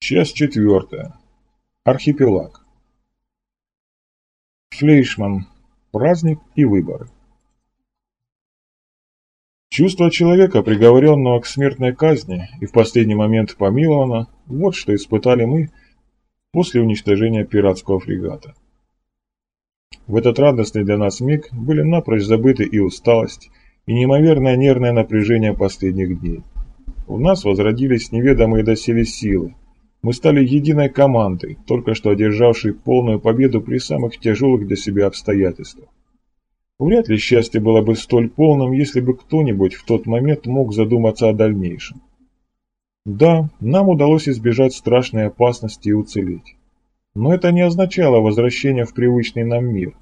Часть четвертая. Архипелаг. Флейшман. Праздник и выборы. Чувство человека, приговоренного к смертной казни и в последний момент помилованного, вот что испытали мы после уничтожения пиратского фрегата. В этот радостный для нас миг были напрочь забыты и усталость, и неимоверное нервное напряжение последних дней. В нас возродились неведомые доселе силы. Мы стали единой командой, только что одержавшей полную победу при самых тяжелых для себя обстоятельствах. Вряд ли счастье было бы столь полным, если бы кто-нибудь в тот момент мог задуматься о дальнейшем. Да, нам удалось избежать страшной опасности и уцелеть. Но это не означало возвращение в привычный нам мир.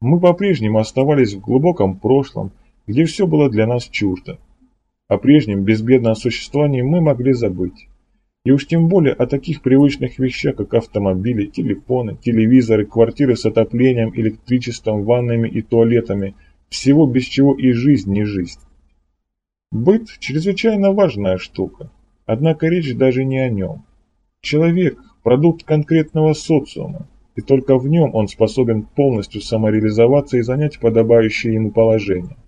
Мы по-прежнему оставались в глубоком прошлом, где все было для нас чуждо. О прежнем безбедном существовании мы могли забыть. И уж тем более о таких привычных вещах, как автомобили, телефоны, телевизоры, квартиры с отоплением, электричеством, ваннами и туалетами, всего без чего и жизнь не жизнь. Быт – чрезвычайно важная штука, однако речь даже не о нем. Человек – продукт конкретного социума, и только в нем он способен полностью самореализоваться и занять подобающее ему положение.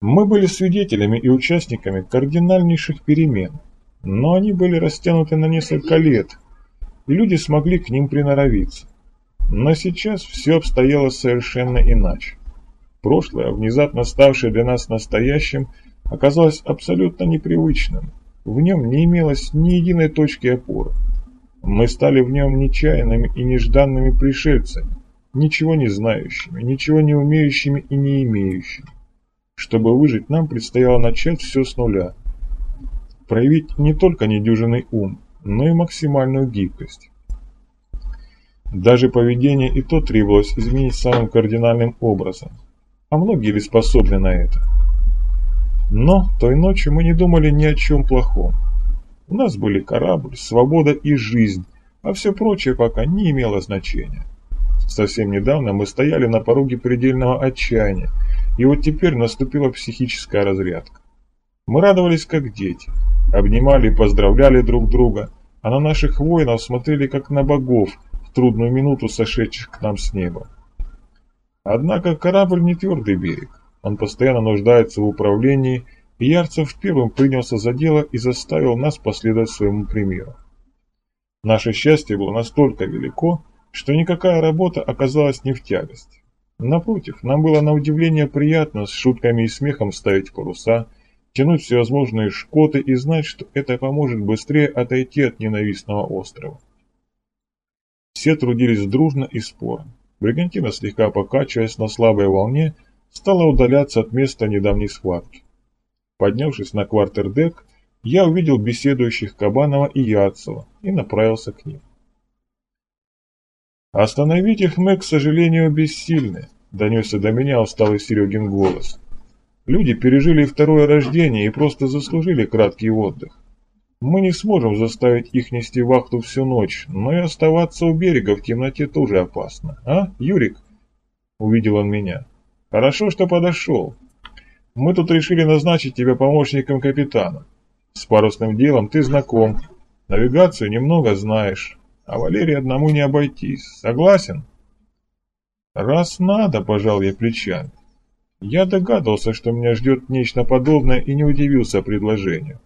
Мы были свидетелями и участниками кардинальнейших перемен, но они были растянуты на несколько лет, и люди смогли к ним приноровиться. Но сейчас все обстояло совершенно иначе. Прошлое, внезапно ставшее для нас настоящим, оказалось абсолютно непривычным. В нем не имелось ни единой точки опоры. Мы стали в нем нечаянными и нежданными пришельцами, ничего не знающими, ничего не умеющими и не имеющими. Чтобы выжить, нам предстояло начать все с нуля. Проявить не только недюжинный ум, но и максимальную гибкость. Даже поведение и то требовалось изменить самым кардинальным образом. А многие ли способны на это? Но той ночью мы не думали ни о чем плохом. У нас были корабль, свобода и жизнь, а все прочее пока не имело значения. Совсем недавно мы стояли на пороге предельного отчаяния, и вот теперь наступила психическая разрядка. Мы радовались как дети, обнимали и поздравляли друг друга, а на наших воинов смотрели как на богов в трудную минуту сошедших к нам с неба. Однако корабль не твердый берег, он постоянно нуждается в управлении, и Ярцев первым принялся за дело и заставил нас последовать своему примеру. Наше счастье было настолько велико, что никакая работа оказалась не в тягость. Напротив, нам было на удивление приятно с шутками и смехом ставить паруса, тянуть всевозможные шкоты и знать, что это поможет быстрее отойти от ненавистного острова. Все трудились дружно и спорно. Бригантина, слегка покачиваясь на слабой волне, стала удаляться от места недавней схватки. Поднявшись на квартердек, я увидел беседующих Кабанова и Яцева и направился к ним. «Остановить их мы, к сожалению, бессильны», — донесся до меня усталый Серегин голос. «Люди пережили второе рождение и просто заслужили краткий отдых. Мы не сможем заставить их нести вахту всю ночь, но и оставаться у берега в темноте тоже опасно. А, Юрик?» Увидел он меня. «Хорошо, что подошел. Мы тут решили назначить тебя помощником капитана. С парусным делом ты знаком, навигацию немного знаешь». А Валерии одному не обойтись. Согласен? Раз надо, пожал я плечами. Я догадывался, что меня ждет нечто подобное и не удивился предложению.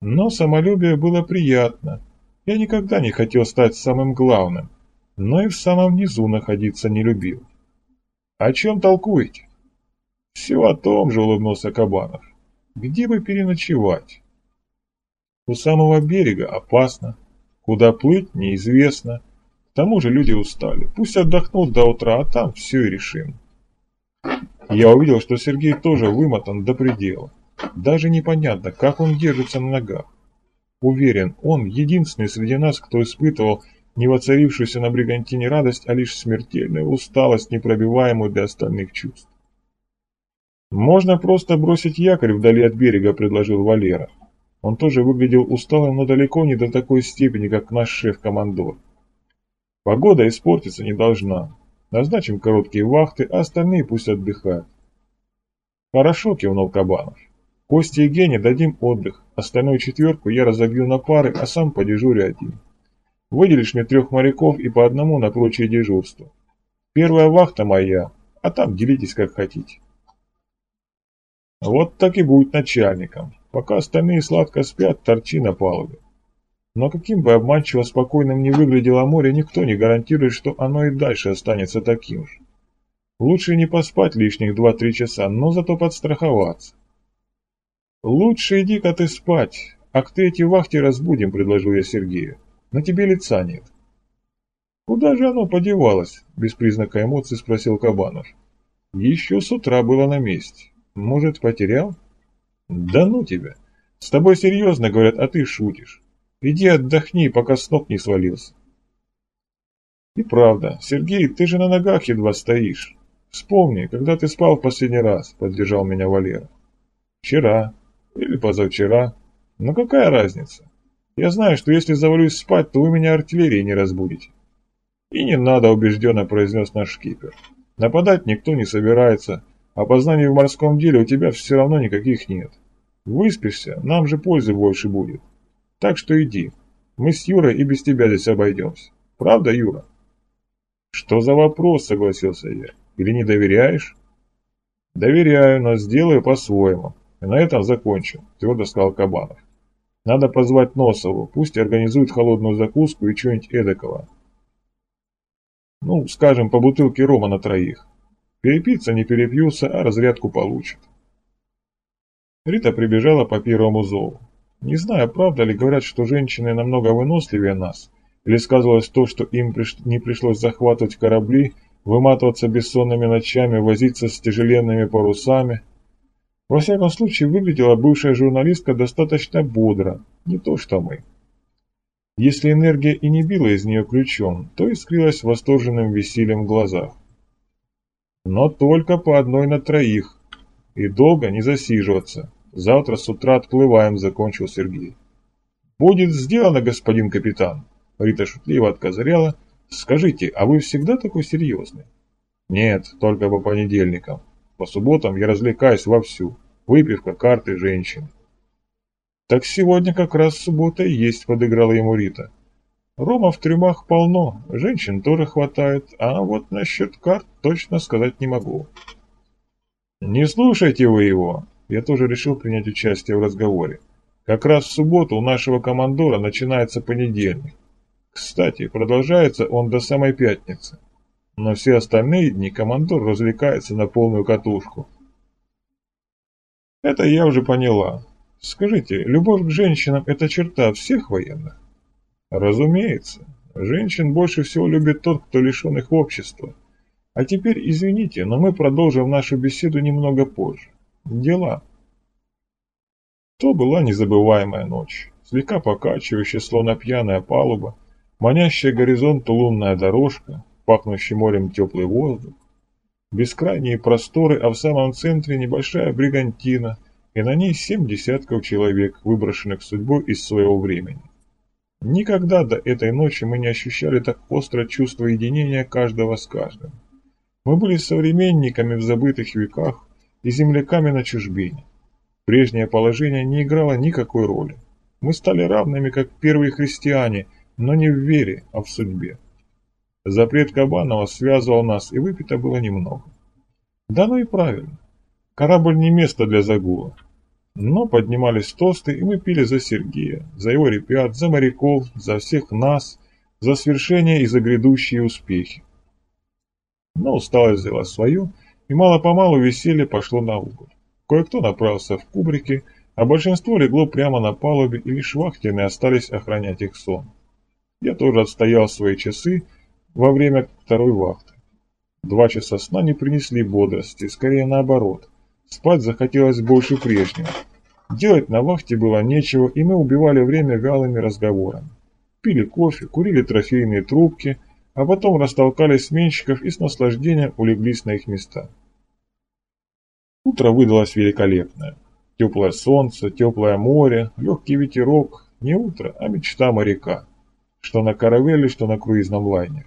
Но самолюбие было приятно. Я никогда не хотел стать самым главным, но и в самом низу находиться не любил. «О чем толкуете?» «Все о том же», — улыбнулся Кабанов. «Где бы переночевать?» «У самого берега опасно. Куда плыть, неизвестно. К тому же люди устали. Пусть отдохнут до утра, а там все и решим. Я увидел, что Сергей тоже вымотан до предела. Даже непонятно, как он держится на ногах. Уверен, он единственный среди нас, кто испытывал не воцарившуюся на бригантине радость, а лишь смертельную усталость, непробиваемую для остальных чувств. «Можно просто бросить якорь вдали от берега», — предложил Валера. Он тоже выглядел усталым, но далеко не до такой степени, как наш шеф-командор. Погода испортиться не должна. Назначим короткие вахты, а остальные пусть отдыхают. Хорошо, кивнул Кабанов. Косте и Гене дадим отдых, остальную четверку я разобью на пары, а сам подежурю один. Выделишь мне трех моряков и по одному на прочие дежурства. Первая вахта моя, а там делитесь как хотите. Вот так и будет начальником. Пока остальные сладко спят, торчи на палубе. Но каким бы обманчиво спокойным ни выглядело море, никто не гарантирует, что оно и дальше останется таким же. Лучше не поспать лишних два-три часа, но зато подстраховаться. «Лучше иди-ка ты спать, а к третьей вахте разбудим», — предложил я Сергею. «На тебе лица нет». «Куда же оно подевалось?» — без признака эмоций спросил Кабанов. «Еще с утра было на месте. Может, потерял?» «Да ну тебя! С тобой серьезно говорят, а ты шутишь. Иди отдохни, пока с ног не свалился». «И правда, Сергей, ты же на ногах едва стоишь. Вспомни, когда ты спал в последний раз», — поддержал меня Валера. «Вчера. Или позавчера. Но какая разница? Я знаю, что если завалюсь спать, то вы меня артиллерией не разбудите». «И не надо», — убежденно произнес наш шкипер. «Нападать никто не собирается, а познаний в морском деле у тебя все равно никаких нет. Выспишься, нам же пользы больше будет. Так что иди. Мы с Юрой и без тебя здесь обойдемся. Правда, Юра?» «Что за вопрос?» — согласился я. «Или не доверяешь?» «Доверяю, но сделаю по-своему. И на этом закончим», — твердо сказал Кабанов. «Надо позвать Носову, пусть организует холодную закуску и что-нибудь эдакого. Ну, скажем, по бутылке рома на троих. Перепиться не перепьются, а разрядку получат». Рита прибежала по первому зову. Не знаю, правда ли говорят, что женщины намного выносливее нас, или сказывалось то, что им приш... не пришлось захватывать корабли, выматываться бессонными ночами, возиться с тяжеленными парусами. Во всяком случае, выглядела бывшая журналистка достаточно бодро, не то что мы. Если энергия и не била из нее ключом, то искрилась восторженным весельем в глазах. Но только по одной на троих, и долго не засиживаться. Завтра с утра отплываем, закончил Сергей. Будет сделано, господин капитан. Рита шутливо откозыряла. Скажите, а вы всегда такой серьезный? Нет, только по понедельникам. По субботам я развлекаюсь вовсю. Выпивка, карты, женщины. Так сегодня как раз суббота и есть, подыграла ему Рита. Рома в трюмах полно, женщин тоже хватает, а вот насчет карт точно сказать не могу. Не слушайте вы его, я тоже решил принять участие в разговоре. Как раз в субботу у нашего командора начинается понедельник. Кстати, продолжается он до самой пятницы. Но все остальные дни командор развлекается на полную катушку. Это я уже поняла. Скажите, любовь к женщинам – это черта всех военных? Разумеется. Женщин больше всего любит тот, кто лишен их общества. А теперь извините, но мы продолжим нашу беседу немного позже дела. То была незабываемая ночь, слегка покачивающая, словно пьяная палуба, манящая горизонту лунная дорожка, пахнущий морем теплый воздух, бескрайние просторы, а в самом центре небольшая бригантина, и на ней семь десятков человек, выброшенных судьбой из своего времени. Никогда до этой ночи мы не ощущали так остро чувство единения каждого с каждым. Мы были современниками в забытых веках, и земляками на чужбине. Прежнее положение не играло никакой роли. Мы стали равными, как первые христиане, но не в вере, а в судьбе. Запрет Кабанова связывал нас, и выпито было немного. Да ну и правильно. Корабль не место для загула. Но поднимались тосты, и мы пили за Сергея, за его ребят, за моряков, за всех нас, за свершения и за грядущие успехи. Но усталость взяла свою, и мало-помалу веселье пошло на угол. Кое-кто направился в кубрики, а большинство легло прямо на палубе, и лишь вахтенные остались охранять их сон. Я тоже отстоял свои часы во время второй вахты. Два часа сна не принесли бодрости, скорее наоборот. Спать захотелось больше прежнего. Делать на вахте было нечего, и мы убивали время вялыми разговорами. Пили кофе, курили трофейные трубки, а потом растолкали сменщиков и с наслаждением улеглись на их места. Утро выдалось великолепное. Теплое солнце, теплое море, легкий ветерок. Не утро, а мечта моряка. Что на каравелле, что на круизном лайнере.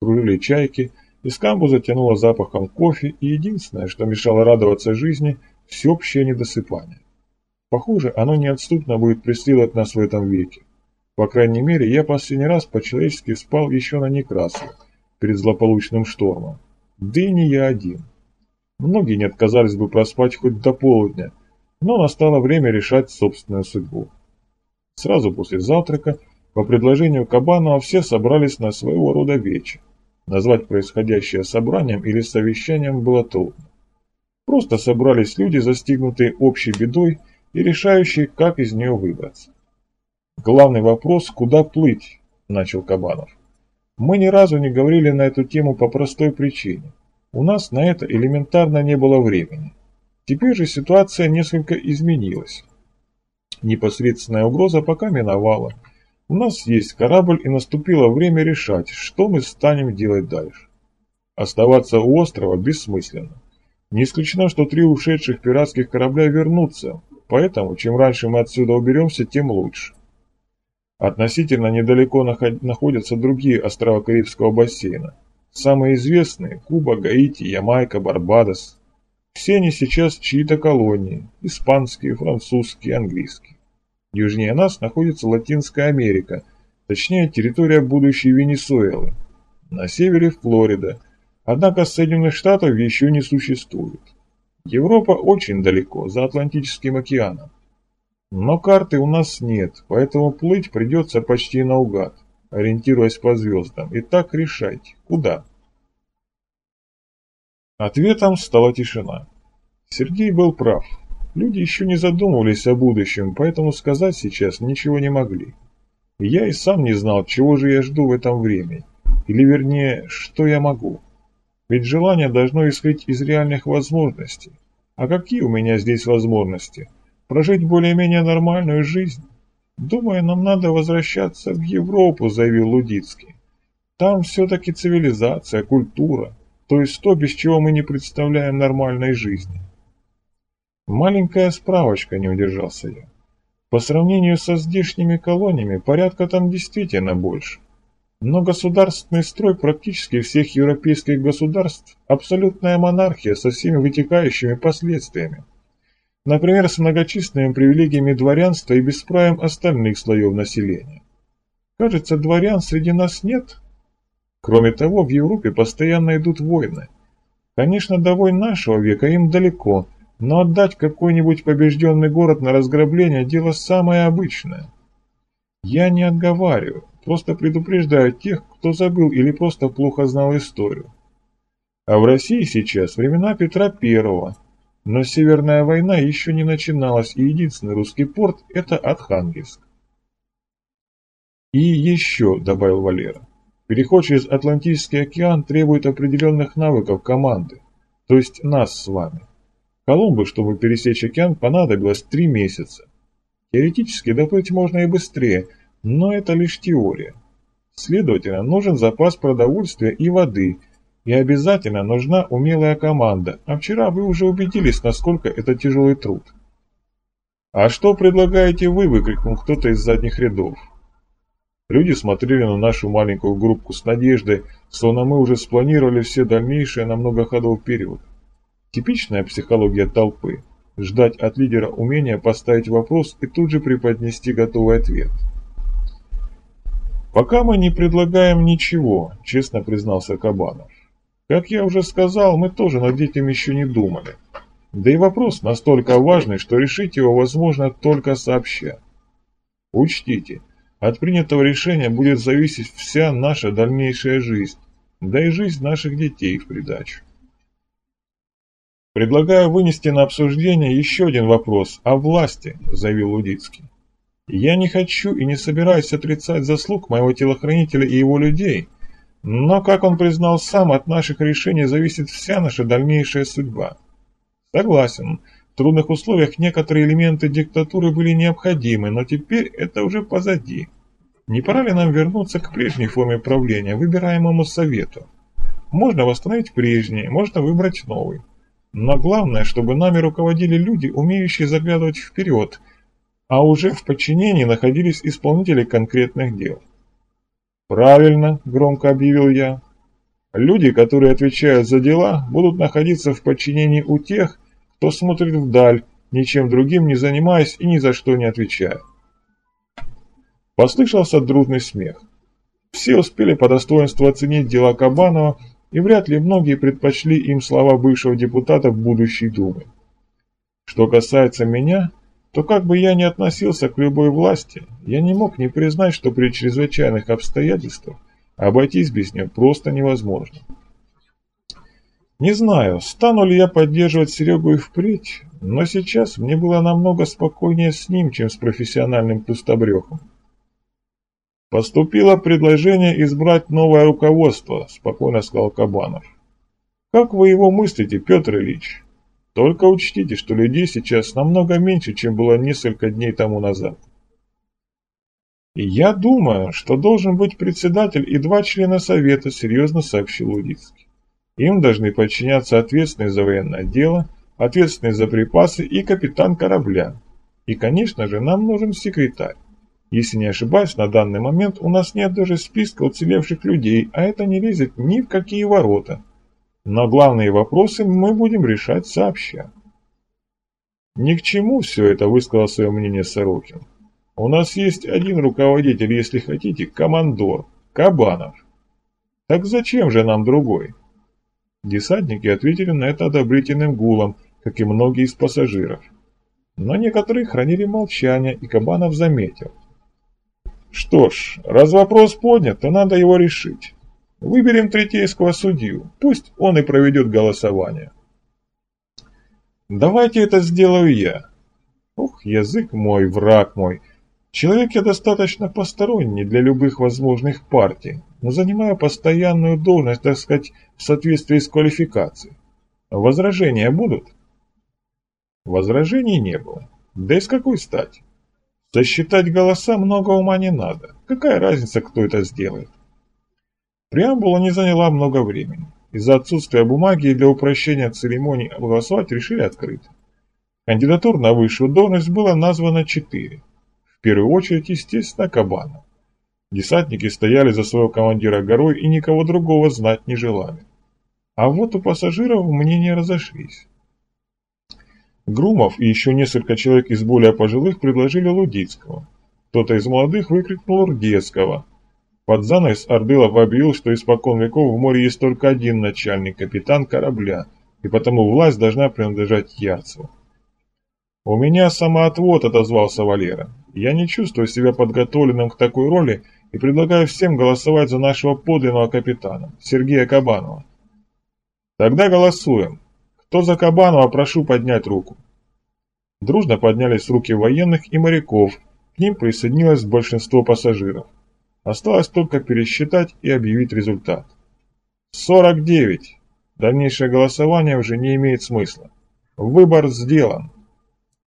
Кружили чайки, из камбуза тянуло запахом кофе, и единственное, что мешало радоваться жизни, всеобщее недосыпание. Похоже, оно неотступно будет преследовать нас в этом веке. По крайней мере, я последний раз по-человечески спал еще на Некрасу, перед злополучным штормом. Да и не я один. Многие не отказались бы проспать хоть до полудня, но настало время решать собственную судьбу. Сразу после завтрака, по предложению Кабанова, все собрались на своего рода вечер. Назвать происходящее собранием или совещанием было трудно. Просто собрались люди, застигнутые общей бедой и решающие, как из нее выбраться. «Главный вопрос, куда плыть?» – начал Кабанов. «Мы ни разу не говорили на эту тему по простой причине. У нас на это элементарно не было времени. Теперь же ситуация несколько изменилась. Непосредственная угроза пока миновала. У нас есть корабль и наступило время решать, что мы станем делать дальше. Оставаться у острова бессмысленно. Не исключено, что три ушедших пиратских корабля вернутся, поэтому чем раньше мы отсюда уберемся, тем лучше. Относительно недалеко находятся другие острова Карибского бассейна. Самые известные – Куба, Гаити, Ямайка, Барбадос. Все они сейчас чьи-то колонии – испанские, французские, английские. Южнее нас находится Латинская Америка, точнее территория будущей Венесуэлы. На севере Флорида, однако Соединенных Штатов еще не существует. Европа очень далеко, за Атлантическим океаном. Но карты у нас нет, поэтому плыть придется почти наугад, ориентируясь по звездам. Итак, решайте, куда? Ответом стала тишина. Сергей был прав. Люди еще не задумывались о будущем, поэтому сказать сейчас ничего не могли. я и сам не знал, чего же я жду в этом времени. Или вернее, что я могу. Ведь желание должно исходить из реальных возможностей. А какие у меня здесь возможности? Прожить более-менее нормальную жизнь? Думаю, нам надо возвращаться в Европу, заявил Лудицкий. Там все-таки цивилизация, культура то есть то, без чего мы не представляем нормальной жизни. Маленькая справочка, не удержался я. По сравнению со здешними колониями, порядка там действительно больше. Но государственный строй практически всех европейских государств – абсолютная монархия со всеми вытекающими последствиями. Например, с многочисленными привилегиями дворянства и бесправием остальных слоев населения. Кажется, дворян среди нас нет, Кроме того, в Европе постоянно идут войны. Конечно, до войн нашего века им далеко, но отдать какой-нибудь побежденный город на разграбление – дело самое обычное. Я не отговариваю, просто предупреждаю тех, кто забыл или просто плохо знал историю. А в России сейчас времена Петра Первого, но Северная война еще не начиналась, и единственный русский порт – это Архангельск. «И еще», – добавил Валера, – Переход через Атлантический океан требует определенных навыков команды, то есть нас с вами. Колумбу, чтобы пересечь океан, понадобилось три месяца. Теоретически доплыть можно и быстрее, но это лишь теория. Следовательно, нужен запас продовольствия и воды, и обязательно нужна умелая команда, а вчера вы уже убедились, насколько это тяжелый труд. «А что предлагаете вы?» – выкрикнул кто-то из задних рядов. Люди смотрели на нашу маленькую группку с надеждой, словно мы уже спланировали все дальнейшие на много ходов вперед. Типичная психология толпы – ждать от лидера умения поставить вопрос и тут же преподнести готовый ответ. «Пока мы не предлагаем ничего», – честно признался Кабанов. «Как я уже сказал, мы тоже над этим еще не думали. Да и вопрос настолько важный, что решить его возможно только сообща. Учтите – от принятого решения будет зависеть вся наша дальнейшая жизнь, да и жизнь наших детей в придачу. «Предлагаю вынести на обсуждение еще один вопрос о власти», – заявил Лудицкий. «Я не хочу и не собираюсь отрицать заслуг моего телохранителя и его людей, но, как он признал сам, от наших решений зависит вся наша дальнейшая судьба. Согласен, в трудных условиях некоторые элементы диктатуры были необходимы, но теперь это уже позади. Не пора ли нам вернуться к прежней форме правления, выбираемому совету? Можно восстановить прежний, можно выбрать новый. Но главное, чтобы нами руководили люди, умеющие заглядывать вперед, а уже в подчинении находились исполнители конкретных дел. «Правильно», – громко объявил я. «Люди, которые отвечают за дела, будут находиться в подчинении у тех, кто смотрит вдаль, ничем другим не занимаясь и ни за что не отвечая. Послышался дружный смех. Все успели по достоинству оценить дела Кабанова, и вряд ли многие предпочли им слова бывшего депутата в будущей Думы. Что касается меня, то как бы я ни относился к любой власти, я не мог не признать, что при чрезвычайных обстоятельствах обойтись без нее просто невозможно. Не знаю, стану ли я поддерживать Серегу и впредь, но сейчас мне было намного спокойнее с ним, чем с профессиональным пустобрехом. «Поступило предложение избрать новое руководство», – спокойно сказал Кабанов. «Как вы его мыслите, Петр Ильич? Только учтите, что людей сейчас намного меньше, чем было несколько дней тому назад». «И я думаю, что должен быть председатель и два члена совета», – серьезно сообщил Лудицкий. «Им должны подчиняться ответственный за военное дело, ответственный за припасы и капитан корабля. И, конечно же, нам нужен секретарь. Если не ошибаюсь, на данный момент у нас нет даже списка уцелевших людей, а это не лезет ни в какие ворота. Но главные вопросы мы будем решать сообща. Ни к чему все это высказал свое мнение Сорокин. У нас есть один руководитель, если хотите, командор, Кабанов. Так зачем же нам другой? Десантники ответили на это одобрительным гулом, как и многие из пассажиров. Но некоторые хранили молчание, и Кабанов заметил – что ж, раз вопрос поднят, то надо его решить. Выберем третейского судью, пусть он и проведет голосование. Давайте это сделаю я. Ух, язык мой, враг мой. Человек я достаточно посторонний для любых возможных партий, но занимаю постоянную должность, так сказать, в соответствии с квалификацией. Возражения будут? Возражений не было. Да и с какой стати? Сосчитать голоса много ума не надо. Какая разница, кто это сделает? Преамбула не заняла много времени. Из-за отсутствия бумаги для упрощения церемонии голосовать решили открыть. Кандидатур на высшую должность было названо четыре. В первую очередь, естественно, Кабана. Десантники стояли за своего командира горой и никого другого знать не желали. А вот у пассажиров мнения разошлись. Грумов и еще несколько человек из более пожилых предложили Лудицкого. Кто-то из молодых выкрикнул Рдецкого. Под занавес Ордылов объявил, что испокон веков в море есть только один начальник, капитан корабля, и потому власть должна принадлежать Ярцеву. «У меня самоотвод», — отозвался Валера. «Я не чувствую себя подготовленным к такой роли и предлагаю всем голосовать за нашего подлинного капитана, Сергея Кабанова». «Тогда голосуем. Кто за Кабанова, прошу поднять руку. Дружно поднялись руки военных и моряков, к ним присоединилось большинство пассажиров. Осталось только пересчитать и объявить результат. 49. Дальнейшее голосование уже не имеет смысла. Выбор сделан.